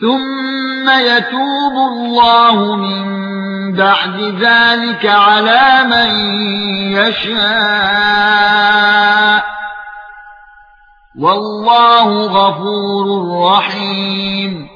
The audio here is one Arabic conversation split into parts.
ثُمَّ يَتُوبُ اللَّهُ مِن بَعْدِ ذَلِكَ عَلَى مَن يَشَاءُ وَاللَّهُ غَفُورٌ رَّحِيمٌ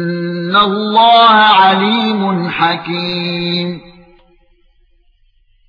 ان الله عليم حكيم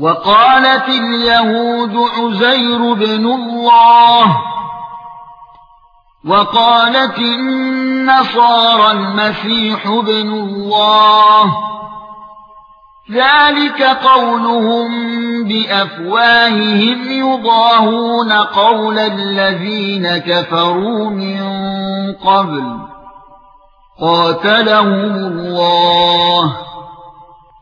وقالت اليهود عزير بن الله. وقالت النصارى المسيح ابن الله. ذلك قولهم بأفواههم يضاهون قول الذين كفروا من قبل. قاتلهم الله.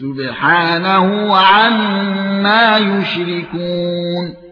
سُبْحَانَهُ عَمَّا يُشْرِكُونَ